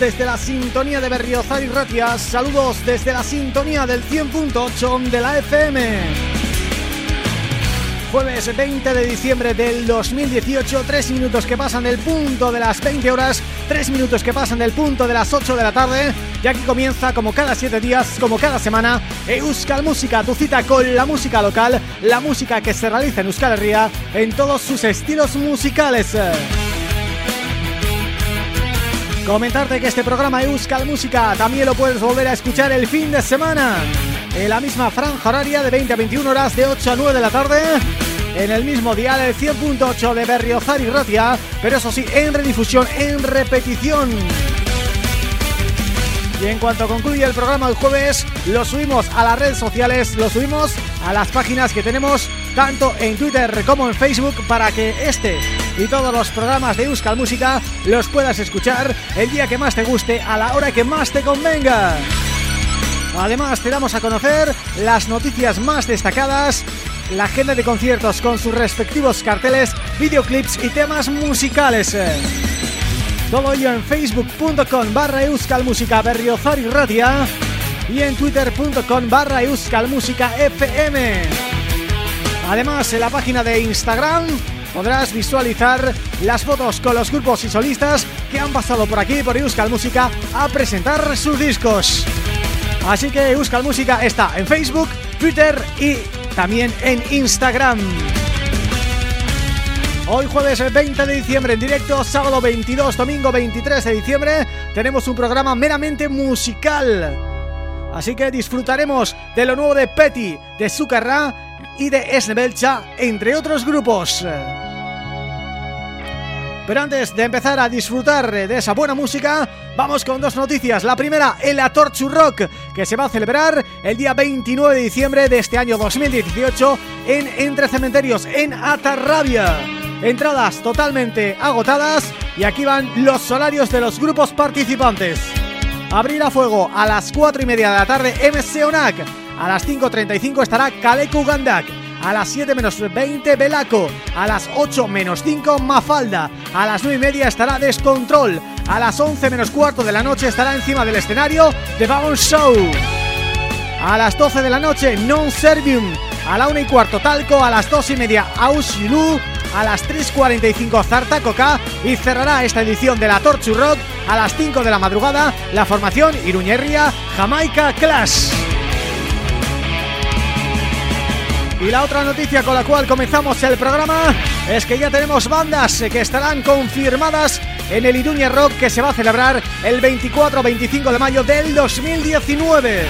Desde la sintonía de Berriozar y Ratia, saludos desde la sintonía del 100.8 de la FM. Jueves 20 de diciembre del 2018, 3 minutos que pasan del punto de las 20 horas, 3 minutos que pasan del punto de las 8 de la tarde, y aquí comienza como cada 7 días, como cada semana, Euskal Música, tu cita con la música local, la música que se realiza en Euskal Herria en todos sus estilos musicales. Comentarte que este programa Euskal Música también lo puedes volver a escuchar el fin de semana. En la misma franja horaria de 20 a 21 horas de 8 a 9 de la tarde. En el mismo dial el 100.8 de Berriozar y Ratia pero eso sí, en redifusión, en repetición. Y en cuanto concluye el programa el jueves lo subimos a las redes sociales, lo subimos a las páginas que tenemos tanto en Twitter como en Facebook para que este y todos los programas de Euskal Música los puedas escuchar el día que más te guste, a la hora que más te convenga. Además te damos a conocer las noticias más destacadas, la agenda de conciertos con sus respectivos carteles, videoclips y temas musicales. Todo ello en facebook.com barra euskalmusica berriozar y radia y en twitter.com barra euskalmusica fm. Además en la página de Instagram podrás visualizar las fotos con los grupos y solistas que han pasado por aquí, por Euskal Música, a presentar sus discos. Así que Euskal Música está en Facebook, Twitter y también en Instagram. Hoy jueves 20 de diciembre en directo, sábado 22, domingo 23 de diciembre Tenemos un programa meramente musical Así que disfrutaremos de lo nuevo de Petty, de Sucarra y de Esnebelcha, entre otros grupos pero antes de empezar a disfrutar de esa buena música, vamos con dos noticias. La primera, el Atorchu Rock, que se va a celebrar el día 29 de diciembre de este año 2018 en Entre Cementerios, en Atarrabia. Entradas totalmente agotadas y aquí van los salarios de los grupos participantes. Abrir a fuego a las 4 y media de la tarde MC ONAC. A las 5.35 estará Kaleku Gandak. A las 7 menos 20 Belaco, a las 8 menos 5 Mafalda, a las 9 y media estará Descontrol, a las 11 menos cuarto de la noche estará encima del escenario The Bagon Show. A las 12 de la noche Non Servium, a la 1 y cuarto Talco, a las 2 y media Aushilu, a las 3.45 Zartacoca y cerrará esta edición de la Torchu Rock a las 5 de la madrugada la formación Iruñerria Jamaica Clash. Y la otra noticia con la cual comenzamos el programa es que ya tenemos bandas que estarán confirmadas en el Iruña Rock que se va a celebrar el 24-25 de mayo del 2019.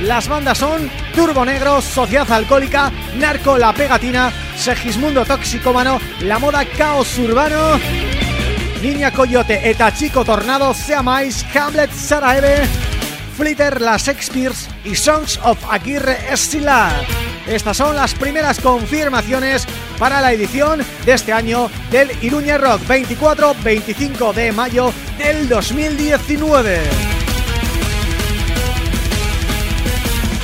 Las bandas son Turbo Negro, Sociedad Alcohólica, Narco La Pegatina, Segismundo Toxicómano, La Moda Caos Urbano, Niña Coyote, Eta Chico Tornado, Seamais, Hamlet, Saraeve, Flitter, Las Shakespeares y Songs of Aguirre Estila. Estas son las primeras confirmaciones para la edición de este año del Iruña Rock 24-25 de mayo del 2019.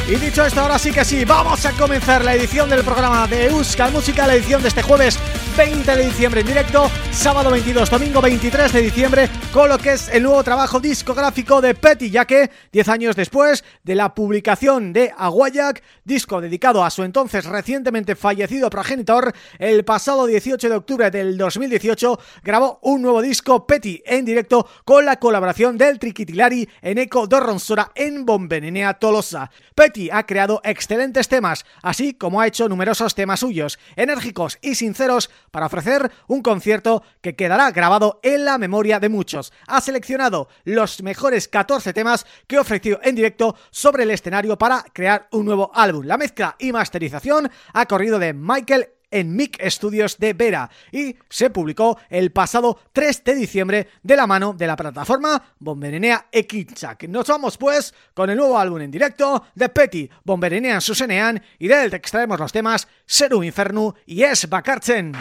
Y dicho esto, ahora sí que sí, vamos a comenzar la edición del programa de Euskal Música, la edición de este jueves 20 de diciembre en directo, sábado 22, domingo 23 de diciembre, con lo que es el nuevo trabajo discográfico de Petty, ya que 10 años después de la publicación de Aguayak, disco dedicado a su entonces recientemente fallecido progenitor, el pasado 18 de octubre del 2018 grabó un nuevo disco Petty en directo con la colaboración del Triquitilari en Eco Dorronsora en Bombenenea Tolosa. Petty ha creado excelentes temas, así como ha hecho numerosos temas suyos, enérgicos y sinceros para ofrecer un concierto que quedará grabado en la memoria de muchos. Ha seleccionado los mejores 14 temas que ofreció en directo sobre el escenario para crear un nuevo álbum. La mezcla y masterización ha corrido de Michael en Mic Studios de Vera y se publicó el pasado 3 de diciembre de la mano de la plataforma Bomberenea Ekinchak. Nos vamos pues con el nuevo álbum en directo de Petty, Bomberenea Susenean y de él extraemos los temas Seru Infernu y Es Bakartzen.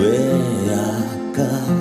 ve acá.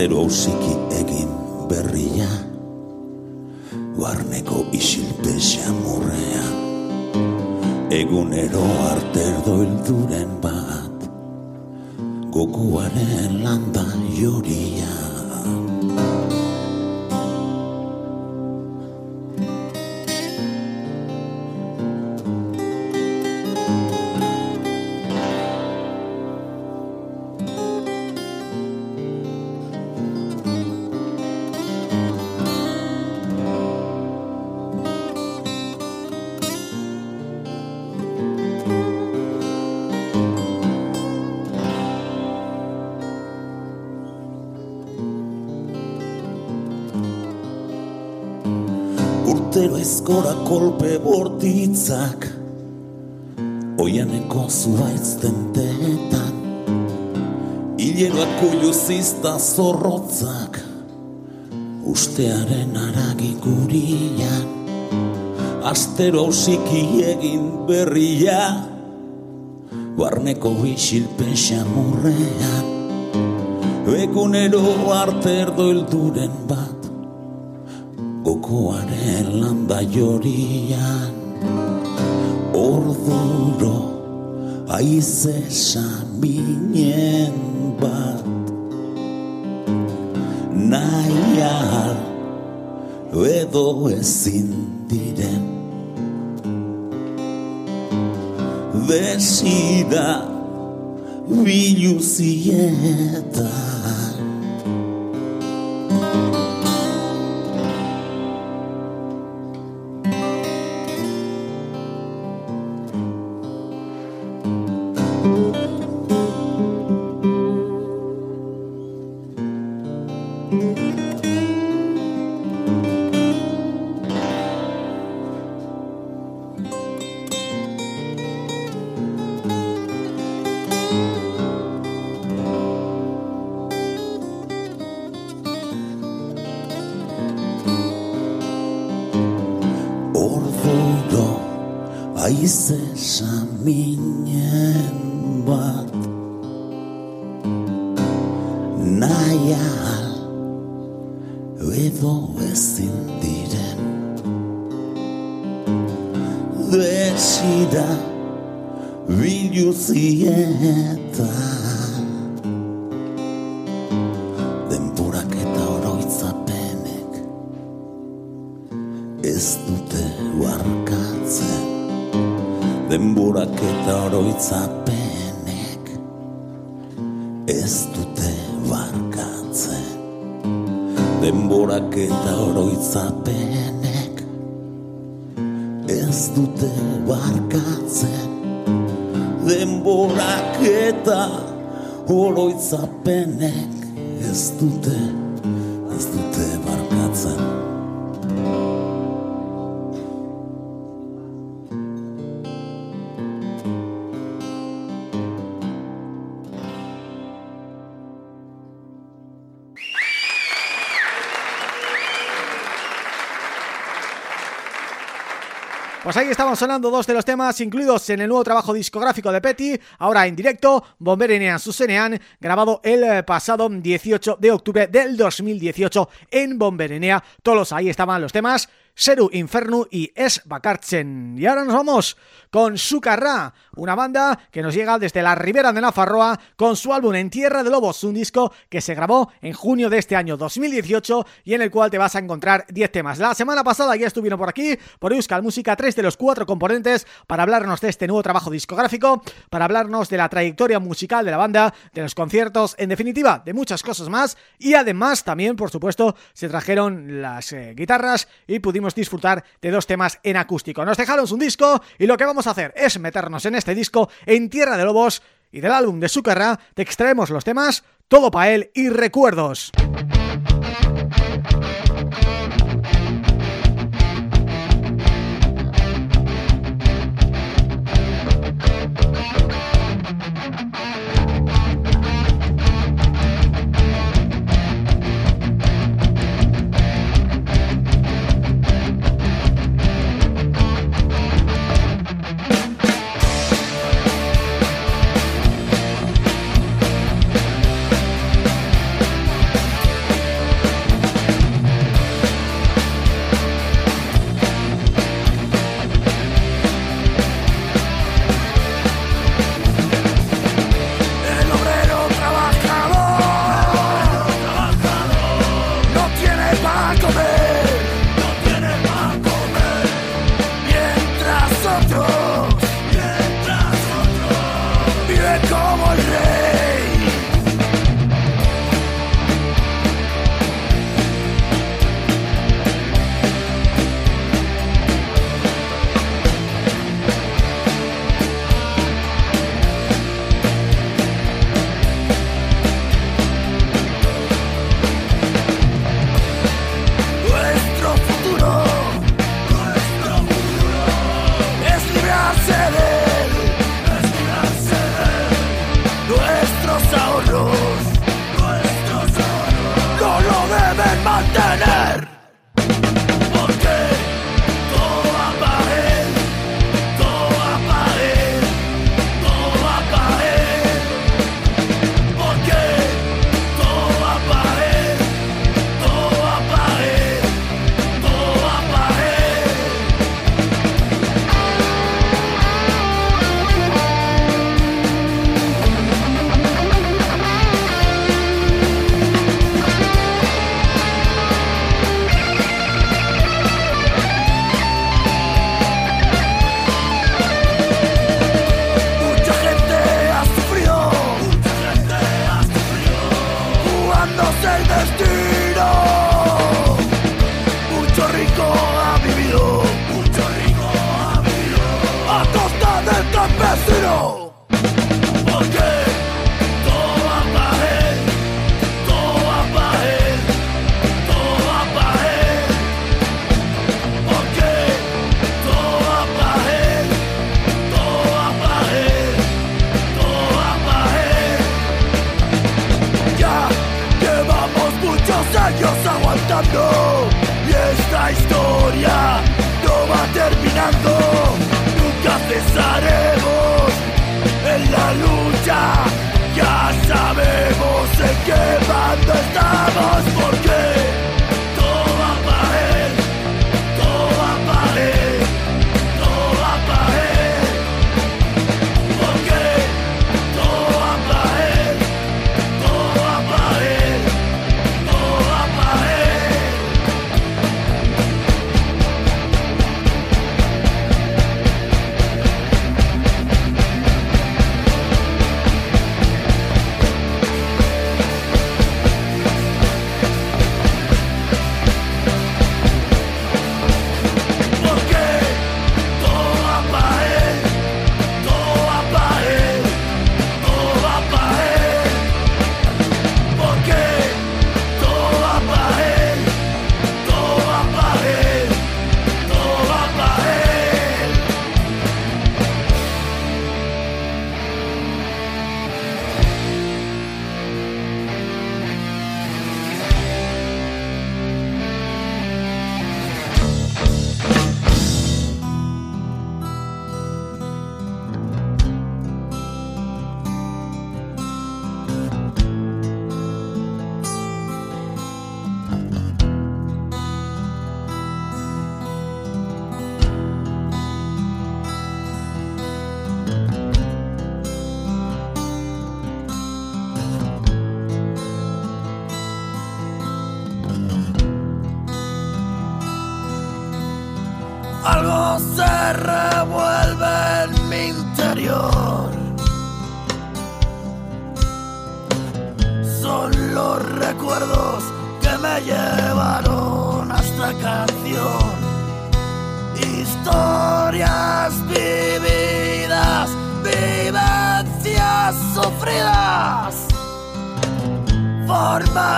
astero hausiki egin berria Barneko isilpe xamurrean Egunero arterdo hilduren bat Gokuaren landa joria. Bortitzak Oianeko zuaitz tenteetan. Hileroak kuiluzizta zorrotzak Ustearen aragi gurian. Astero hausiki egin berria Barneko isilpen xamurrean. Egunero arte erdo elduren bat Gokoaren landa jorian Orduro aize saminen bat Naia edo ezin diren denborak eta oroitzapenek ez dute barkatzen. Denborak eta oroitzapenek ez dute Pues ahí estaban sonando dos de los temas incluidos en el nuevo trabajo discográfico de Petty, ahora en directo, Bomberenean Susenean, grabado el eh, pasado 18 de octubre del 2018 en Bomberenea. Todos ahí estaban los temas Seru Infernu y Es Bakartzen. Y ahora nos vamos con Sucarra, una banda que nos llega desde la Ribera de Nafarroa con su álbum En Tierra de Lobos, un disco que se grabó en junio de este año 2018 y en el cual te vas a encontrar 10 temas. La semana pasada ya estuvieron por aquí, por Euskal Música, tres de los cuatro componentes para hablarnos de este nuevo trabajo discográfico, para hablarnos de la trayectoria musical de la banda, de los conciertos, en definitiva, de muchas cosas más y además también, por supuesto, se trajeron las eh, guitarras y pudimos disfrutar de dos temas en acústico. Nos dejaron un disco y lo que vamos a hacer es meternos en este disco en Tierra de Lobos y del álbum de Sucarra te extraemos los temas Todo pa' él y Recuerdos. vivido, mucho rico ha vivido, a costa del campesino. Porque todo va a todo va todo va. Porque todo va a todo va todo va. Ya llevamos muchos años aguantando la historia. No va terminando, nunca cesaremos. En la lucha, ya sabemos en qué bando estamos porque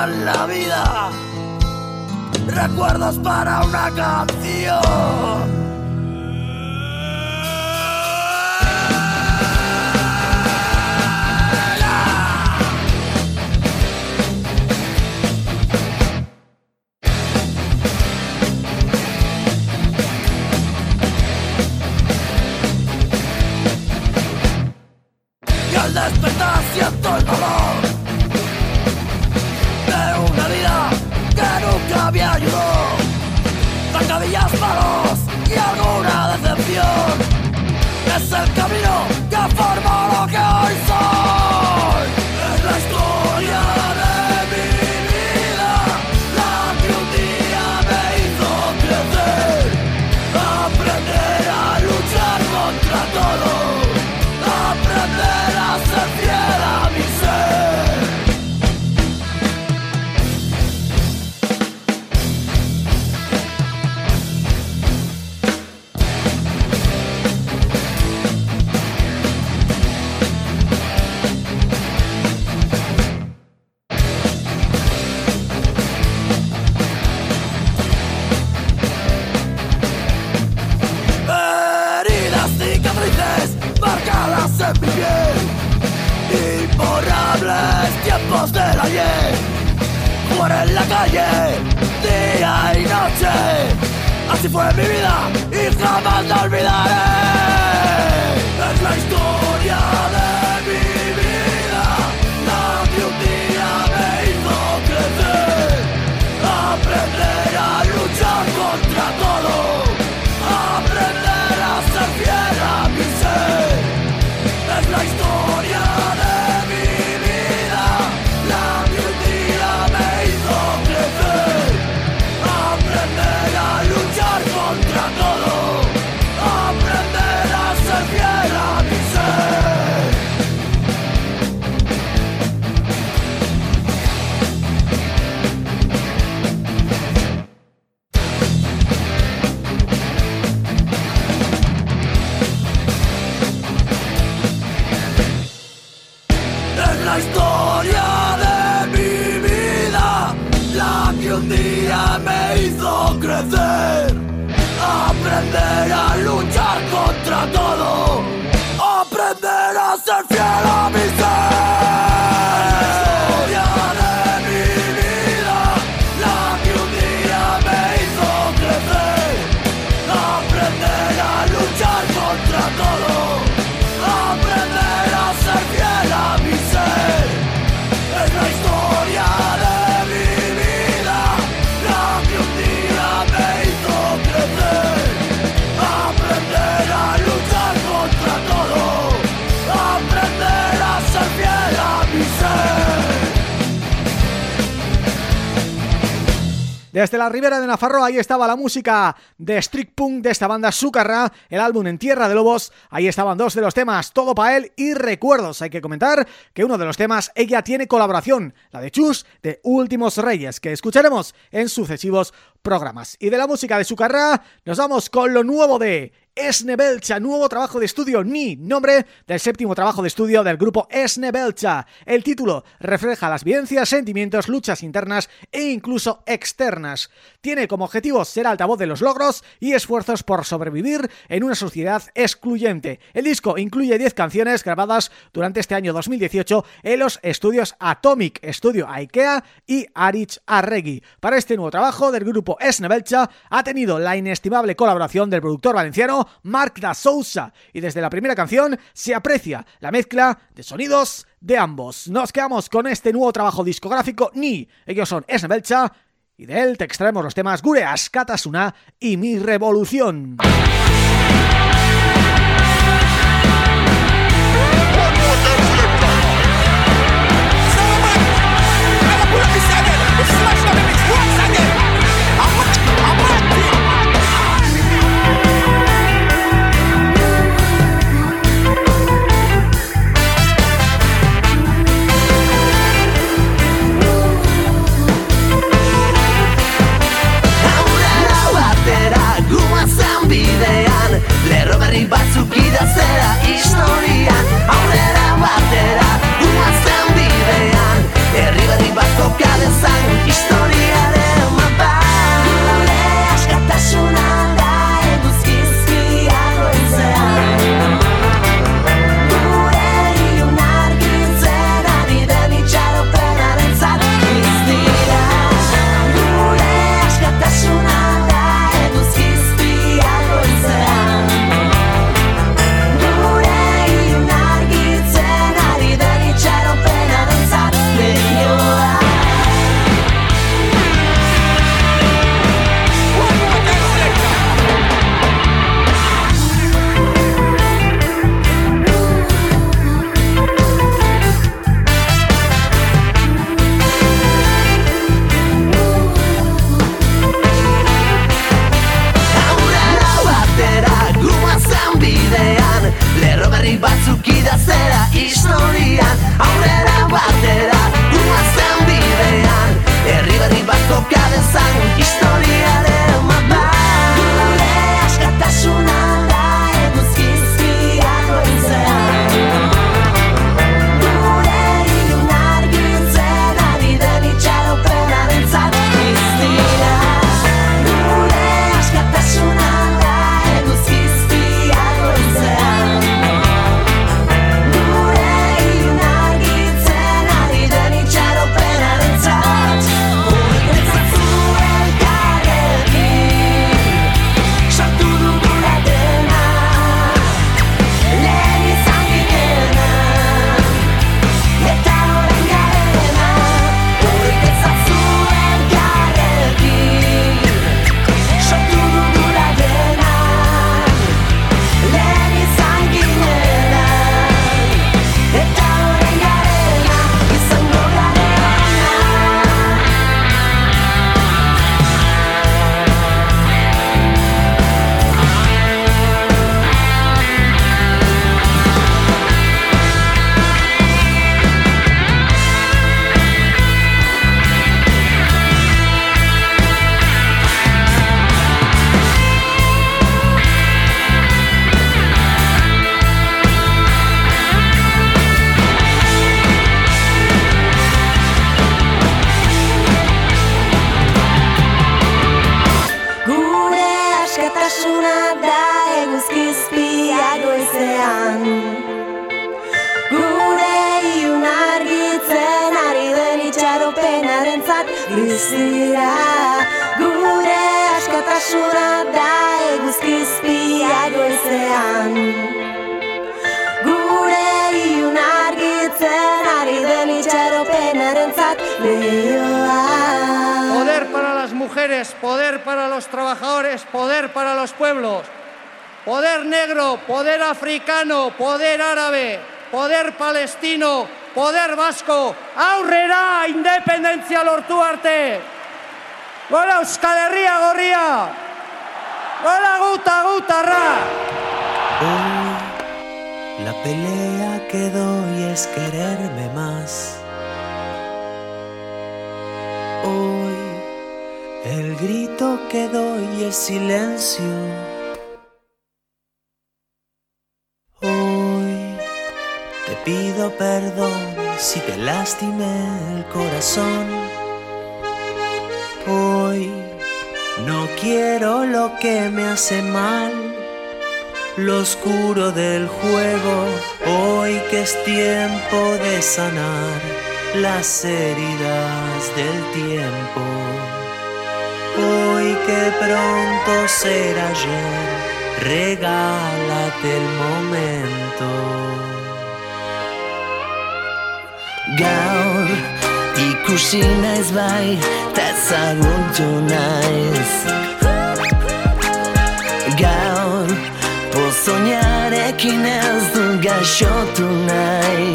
la vida. Recuerdos para una canción. en la calle, día y noche. Así fue mi vida y jamás la olvidaré. Es la historia. shall all be. Desde la ribera de Nafarroa ahí estaba la música de Strict Punk de esta banda Sucarra, el álbum En Tierra de Lobos, ahí estaban dos de los temas, Todo para él y Recuerdos. Hay que comentar que uno de los temas ella tiene colaboración, la de Chus de Últimos Reyes, que escucharemos en sucesivos programas. Y de la música de Sucarra nos vamos con lo nuevo de Esnebelcha, nuevo trabajo de estudio Ni, nombre del séptimo trabajo de estudio del grupo Esnebelcha. El título refleja las vivencias, sentimientos, luchas internas e incluso externas. Tiene como objetivo ser altavoz de los logros y esfuerzos por sobrevivir en una sociedad excluyente. El disco incluye 10 canciones grabadas durante este año 2018 en los estudios Atomic, Estudio Ikea y Arich Arregui. Para este nuevo trabajo del grupo Esnebelcha ha tenido la inestimable colaboración del productor valenciano Mark da Sousa y desde la primera canción se aprecia la mezcla de sonidos de ambos. Nos quedamos con este nuevo trabajo discográfico Ni, ellos son Esnebelcha y de él te extraemos los temas Gureas, Katasuna y Mi Revolución. Gari batzuk idaztera historia Aurrera batera. Poder africano, poder árabe, poder palestino, poder vasco, aurrera independentzia lortu arte. Gola Euskal Herria gorria. Gola guta gutarra. Hoy la pelea que doy es quererme más. Hoy el grito que doy es silencio. Pido perdón si te lastimé el corazón. Hoy no quiero lo que me hace mal, lo oscuro del juego, hoy que es tiempo de sanar las heridas del tiempo. Hoy que pronto será ayer, regálate el momento. Gaur. Ikusi naiz bai, ta ezagutu naiz. Gaur pozoñarekin ez du gaixotu nahi.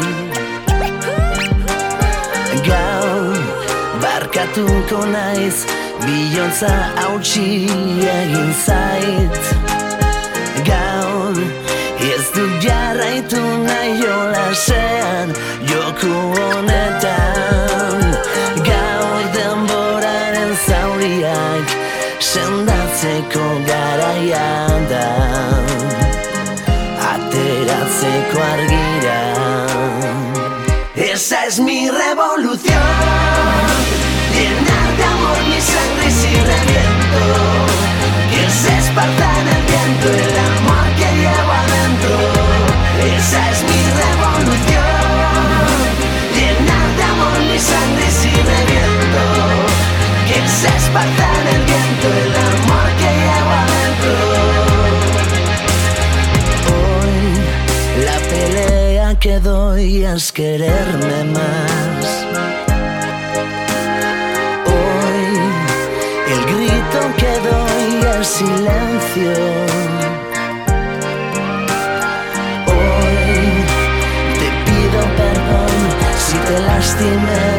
Gaur barkatuko naiz, bilontza hautsi egin zait. Gaur du jarraitu nahi jolasean joku honetan Gaur denboraren zauriak sendatzeko garaian da Ateratzeko argira Esa es mi revolución. Llenar de amor mi sangre y si reviento. Que se esparta el viento el amor que llevo adentro. Hoy la pelea que doy es quererme más. Hoy el grito que doy es silencio. Hoy te pido perdón si te lastimé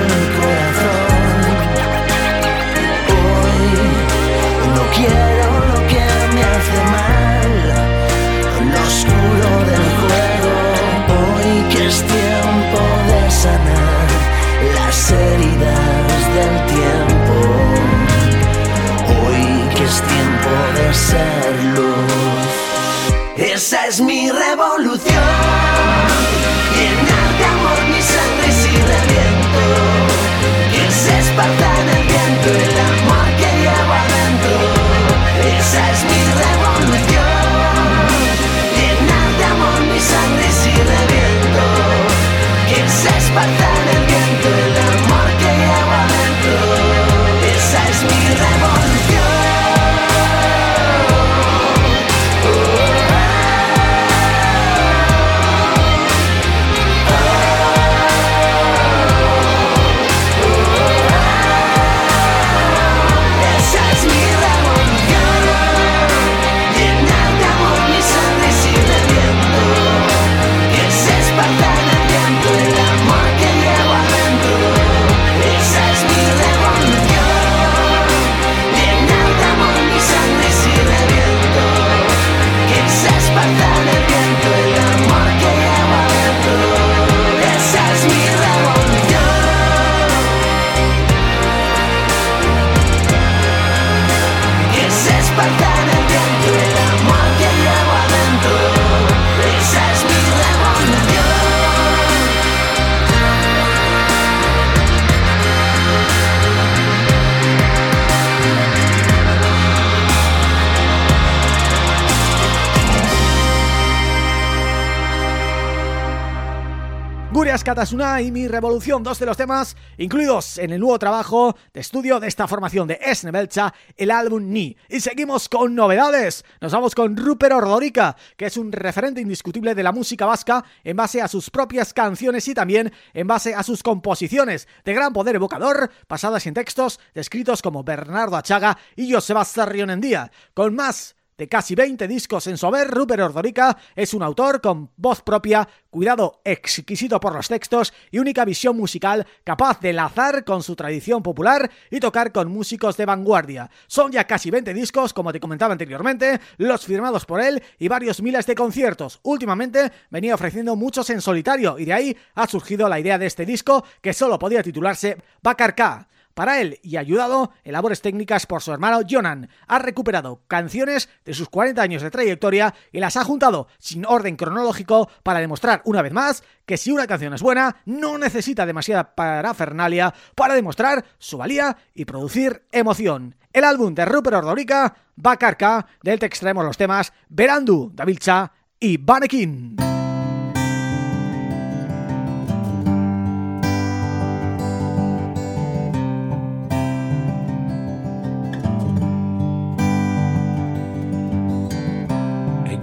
Gure Askatasuna y Mi Revolución, dos de los temas incluidos en el nuevo trabajo de estudio de esta formación de Esnebelcha, el álbum Ni. Y seguimos con novedades. Nos vamos con Rupert Ordorica, que es un referente indiscutible de la música vasca en base a sus propias canciones y también en base a sus composiciones de gran poder evocador, basadas en textos descritos como Bernardo Achaga y Joseba Sarrionendía, con más de casi 20 discos en su haber, Rupert Ordorica es un autor con voz propia, cuidado exquisito por los textos y única visión musical capaz de lazar con su tradición popular y tocar con músicos de vanguardia. Son ya casi 20 discos, como te comentaba anteriormente, los firmados por él y varios miles de conciertos. Últimamente venía ofreciendo muchos en solitario y de ahí ha surgido la idea de este disco que solo podía titularse Bacarca. Para él y ayudado en labores técnicas por su hermano Jonan, ha recuperado canciones de sus 40 años de trayectoria y las ha juntado sin orden cronológico para demostrar una vez más que si una canción es buena, no necesita demasiada parafernalia para demostrar su valía y producir emoción. El álbum de Rupert Ordorica, Bacarca, del te extraemos los temas Verandu, Davilcha y Banekin.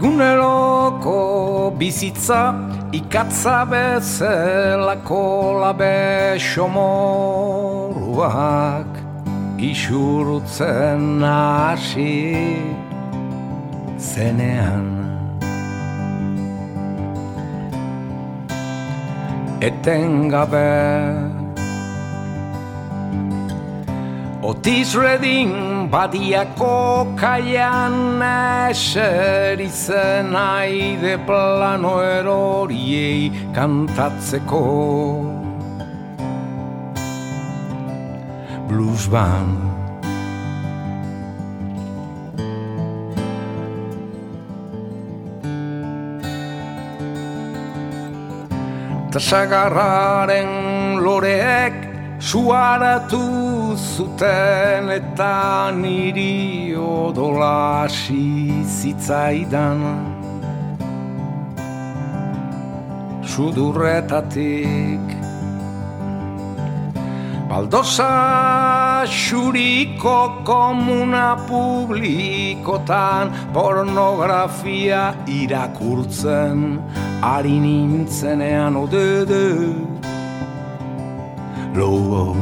Eguneroko bizitza ikatza bezelako labe xomoruak isurutzen hasi zenean. Etengabe Otis Redding badiako kaian eseritzen aide plano eroriei kantatzeko. Blues band. Tasagarraren loreek suaratu zuten eta niri odola zitzaidan. Sudurretatik Baldosa xuriko komuna publikotan pornografia irakurtzen ari nintzenean odede low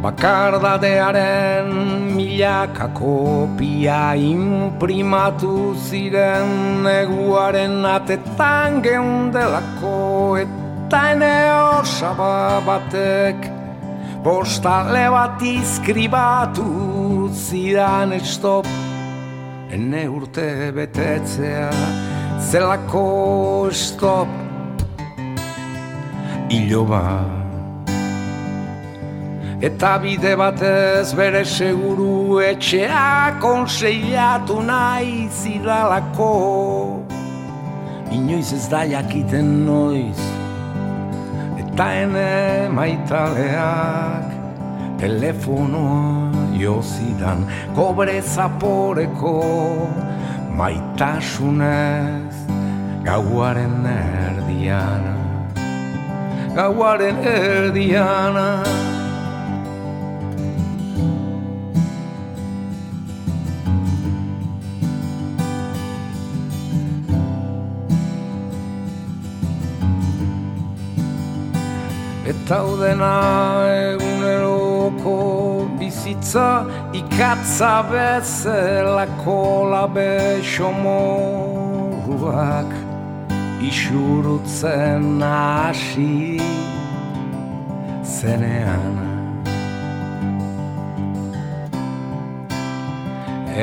Bakardadearen milaka kopia imprimatu ziren neguaren atetan geundelako eta ene osaba batek postale bat izkribatu zidan estop ene urte betetzea zelako stop. Iloba eta bide batez bere seguru etxea konseilatu nahi zidalako inoiz ez da jakiten noiz. Eta ene maitaleak telefonoa jozidan kobre zaporeko maitasunez gauaren erdiana gauaren erdiana Eta udena eguneroko bizitza ikatza bezelako labe xomoruak isurutzen hasi zenean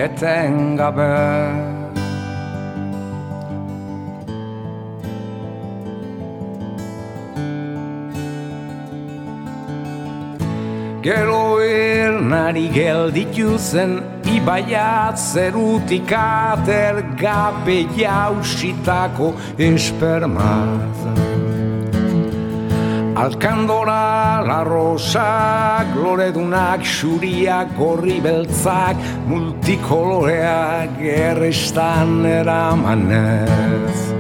Etengabe Gero ernari gelditu zen Ibaiat zerutik ater gabe jausitako espermaz Alkandora, la rosak, loredunak, xuriak, gorri beltzak, multikoloreak, errestan eramanez.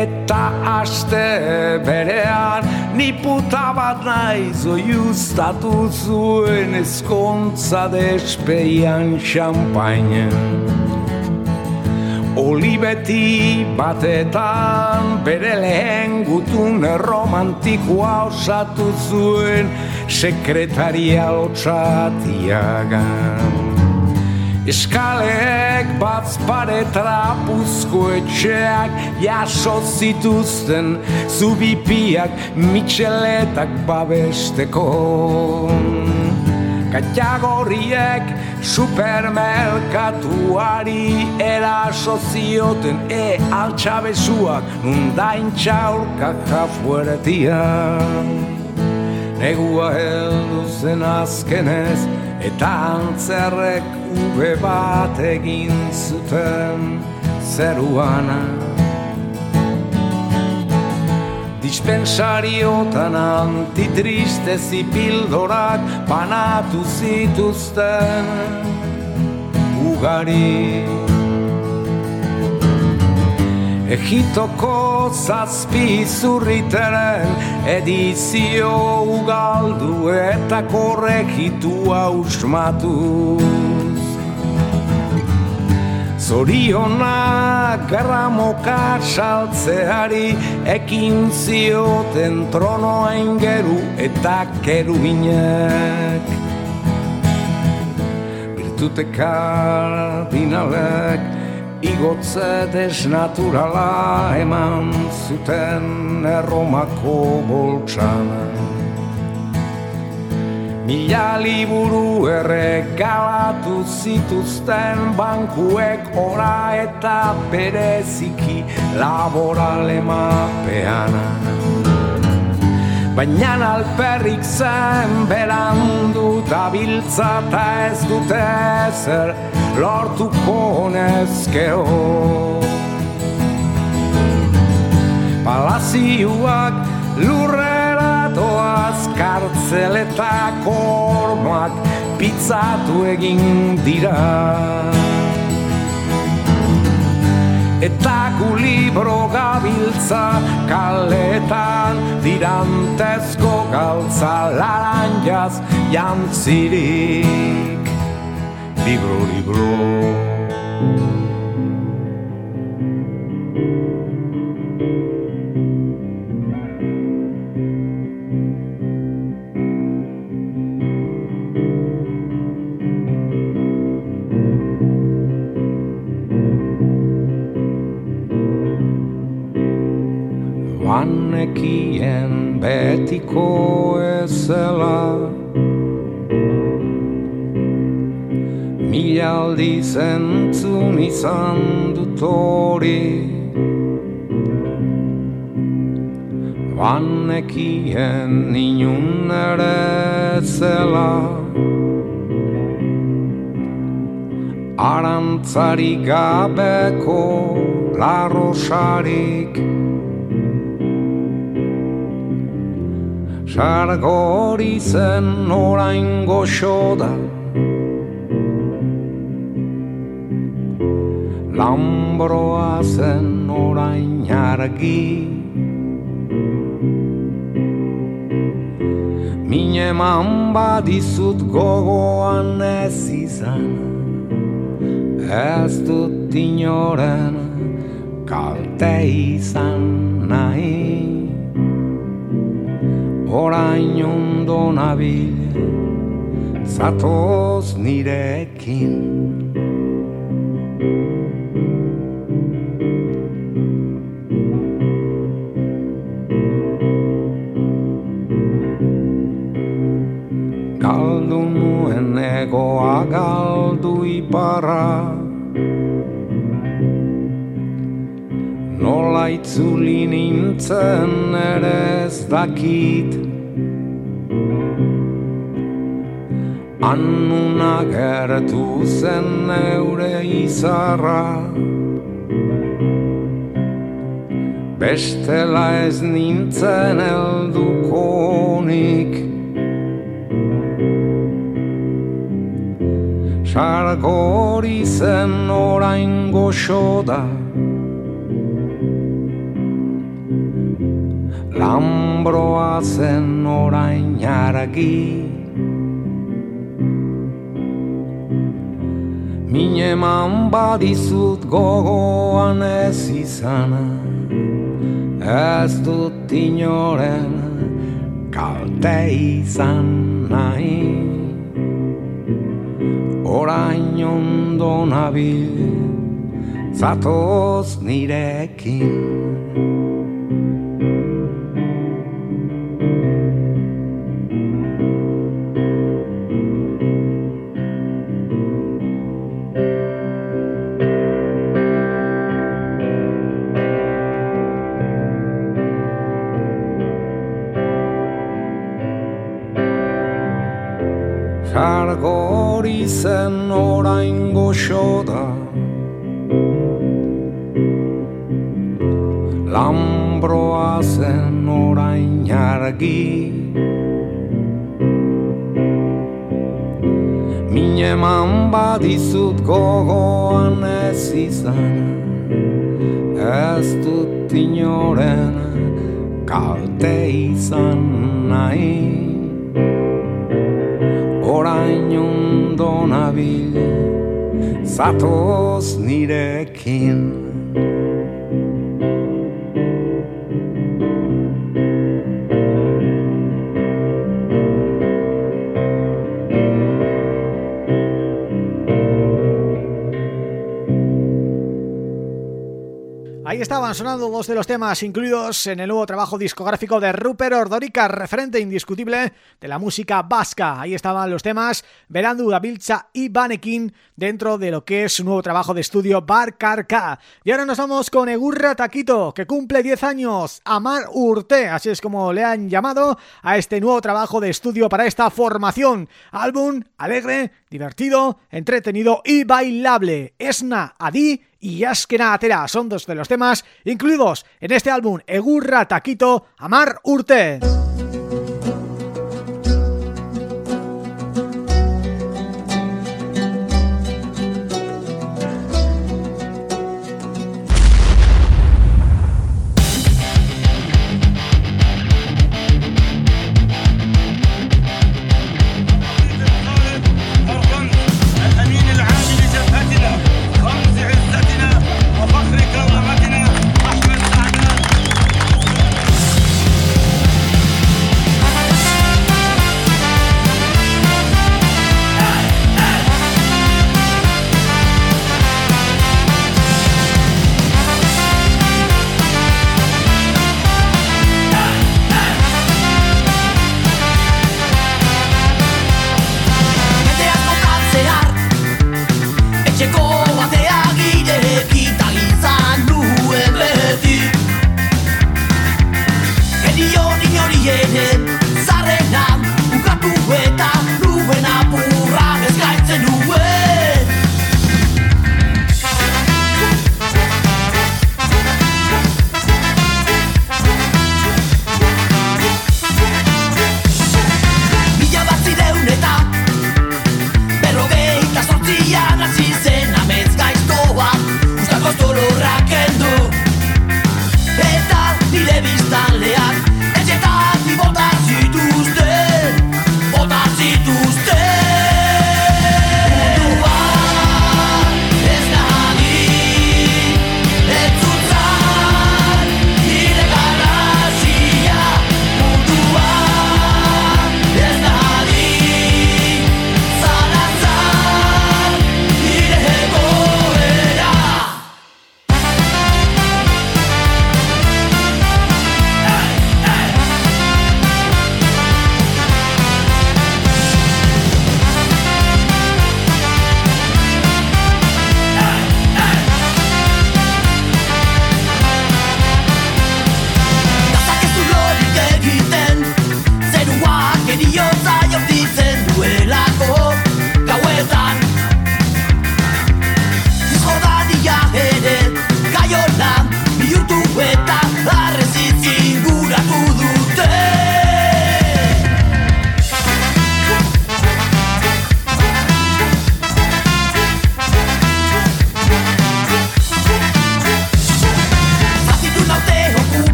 Eta aste berean, ni puta bat naiz oiustatu zuen eskontza despeian xampainen. Olibeti batetan bere lehen gutun romantikoa osatu zuen sekretaria lotsatiagan. Eskaleek batzpare trapuzko etxeak jaso zituzten zubipiak mitxeletak babesteko. Katiagorriek supermerkatuari eraso zioten e altxabezuak nundain txaurka jafueretian. Negua heldu zen azkenez eta antzerrek ube bat egin zuten zeruanak. Dispensariotan antitristezi pildorak panatu zituzten ugari Egitoko zazpi zurriteren edizio ugaldu eta korregitua usmatuz Zorionak garramoka saltzeari ekin zioten tronoa ingeru eta keruinek. Virtute kardinalek igotze desnaturala eman zuten erromako boltsanak. Mila liburu erregalatu zituzten bankuek ora eta bereziki laborale mapean. Baina alperrik zen berandu da biltza eta ez dute ezer lortuko nezkeo. Palazioak lurrera doaz kartzeletako ormoak pizzatu egin dira. Eta gu libro gabiltza kaletan dirantezko galtza laranjaz jantzirik. Libro, libro. Betiko ezela Mila aldiz entzun izan dut hori Banekien inun ere zela Arantzari gabeko larrosarik Sargori zen orain goxo da. Lambroa zen orain argi. Mine eman badizut gogoan ez izan. Ez dut inoren kalte izan nahi orain ondo nabil zatoz nirekin Nola itzuli nintzen ere ez dakit. Annuna gertu zen eure izarra. Bestela ez nintzen eldukonik Sargori zen orain goxo Lambroa zen orain argi Mine man badizut gogoan ez izana Ez dut inoren kalte izan nahi. Orain ondo nabil zatoz nirekin orain ondo nabil Zatoz nirekin estaban sonando dos de los temas incluidos en el nuevo trabajo discográfico de Rupert Ordorica, referente indiscutible de la música vasca. Ahí estaban los temas Berandu, Dabilcha y Banekin dentro de lo que es su nuevo trabajo de estudio Bar K. Y ahora nos vamos con Egurra Taquito, que cumple 10 años, Amar Urte, así es como le han llamado a este nuevo trabajo de estudio para esta formación. Álbum alegre, divertido, entretenido y bailable. Esna Adi y Askena Atera son dos de los temas incluidos en este álbum Egurra Taquito Amar Urte. created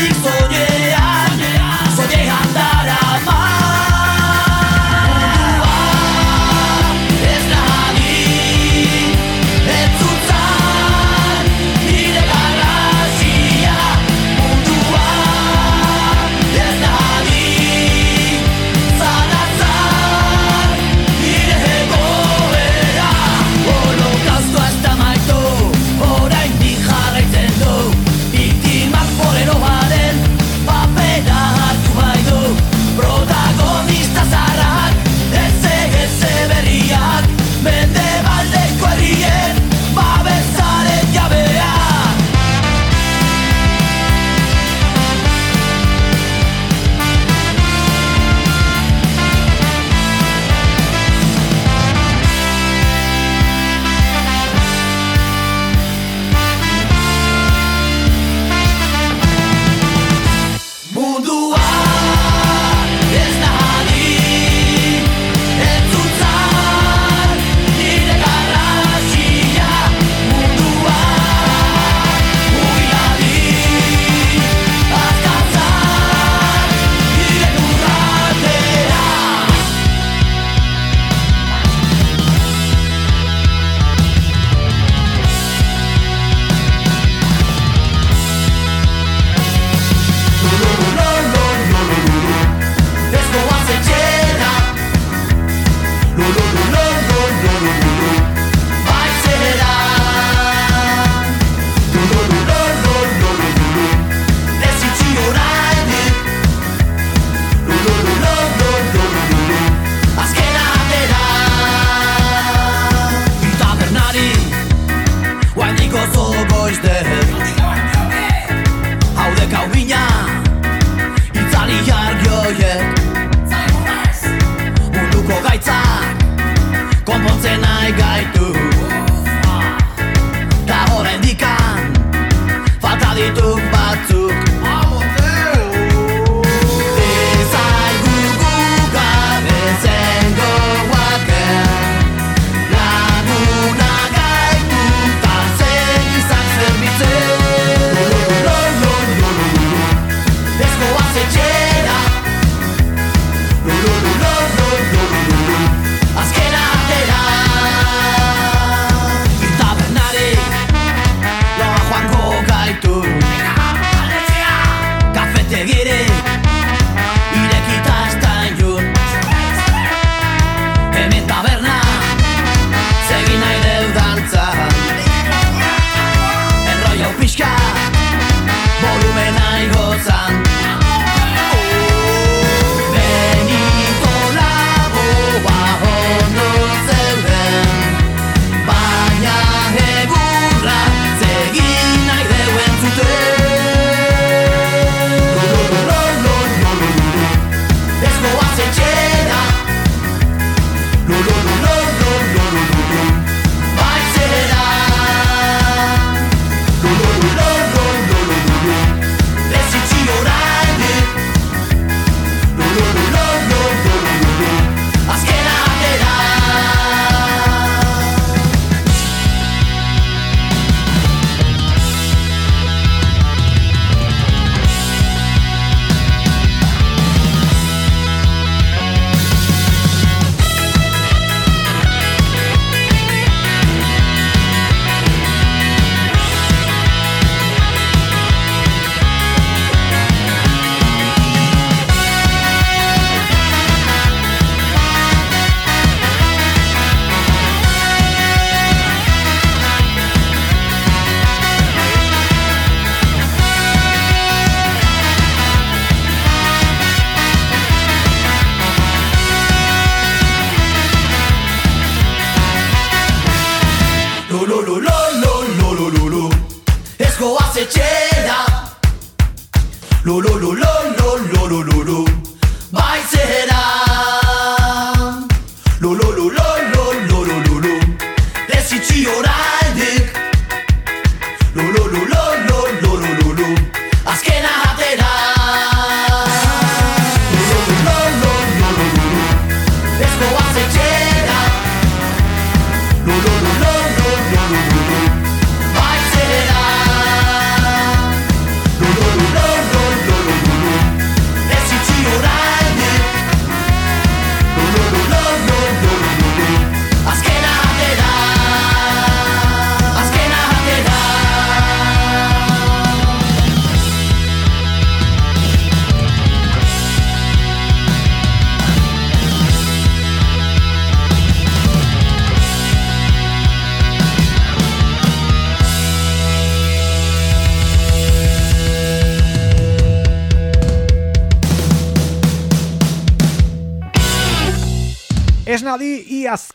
beautiful.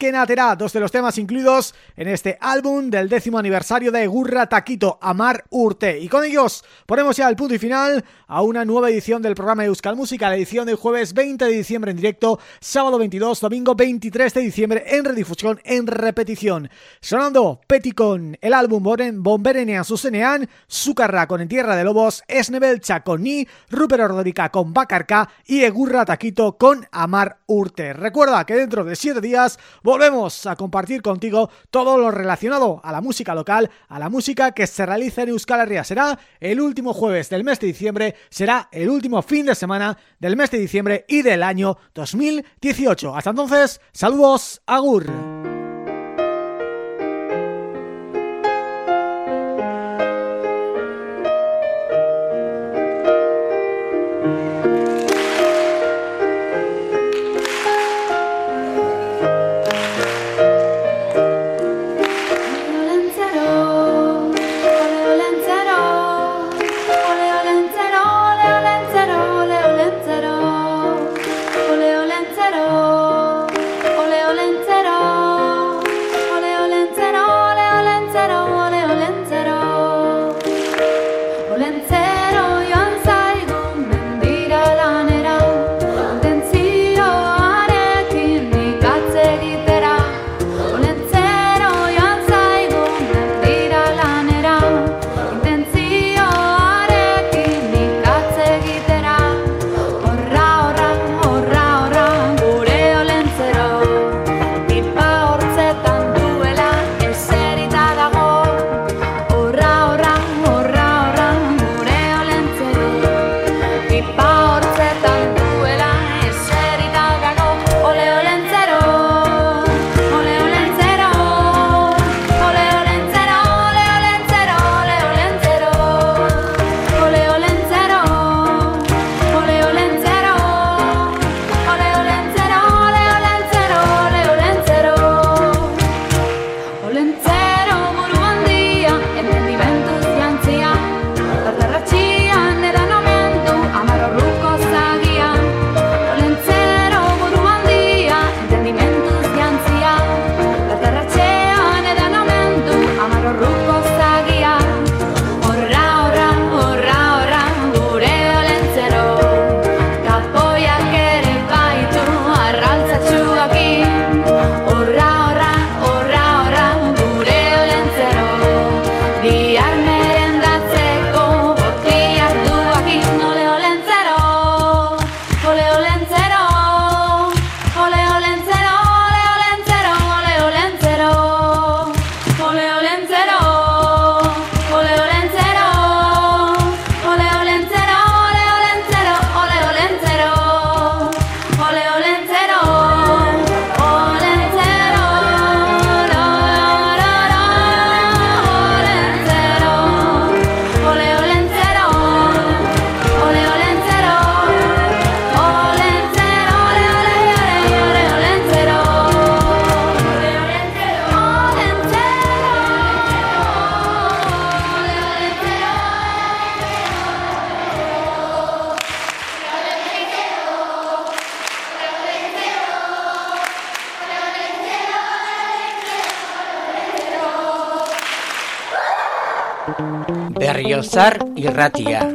Tera, dos de los temas incluidos en este álbum del décimo aniversario de Gurra Taquito, Amar Urte. Y con ellos ponemos ya el punto y final a una nueva edición del programa de Euskal Música, la edición del jueves 20 de diciembre en directo, sábado 22, domingo 23 de diciembre en redifusión, en repetición. Sonando Peti con el álbum Boren, Bomberenean Zuzenean, Zucarra con En Tierra de Lobos, Esnebelcha con Ni, Ruper Ordorica con Bacarca y Egurra Taquito con Amar Urte. Recuerda que dentro de siete días volvemos a compartir contigo todo lo relacionado a la música local, a la música que se realiza en Euskal Herria. Será el último jueves del mes de diciembre, será el último fin de semana del mes de diciembre y del año 2018. Hasta entonces, saludos, agur. irratia.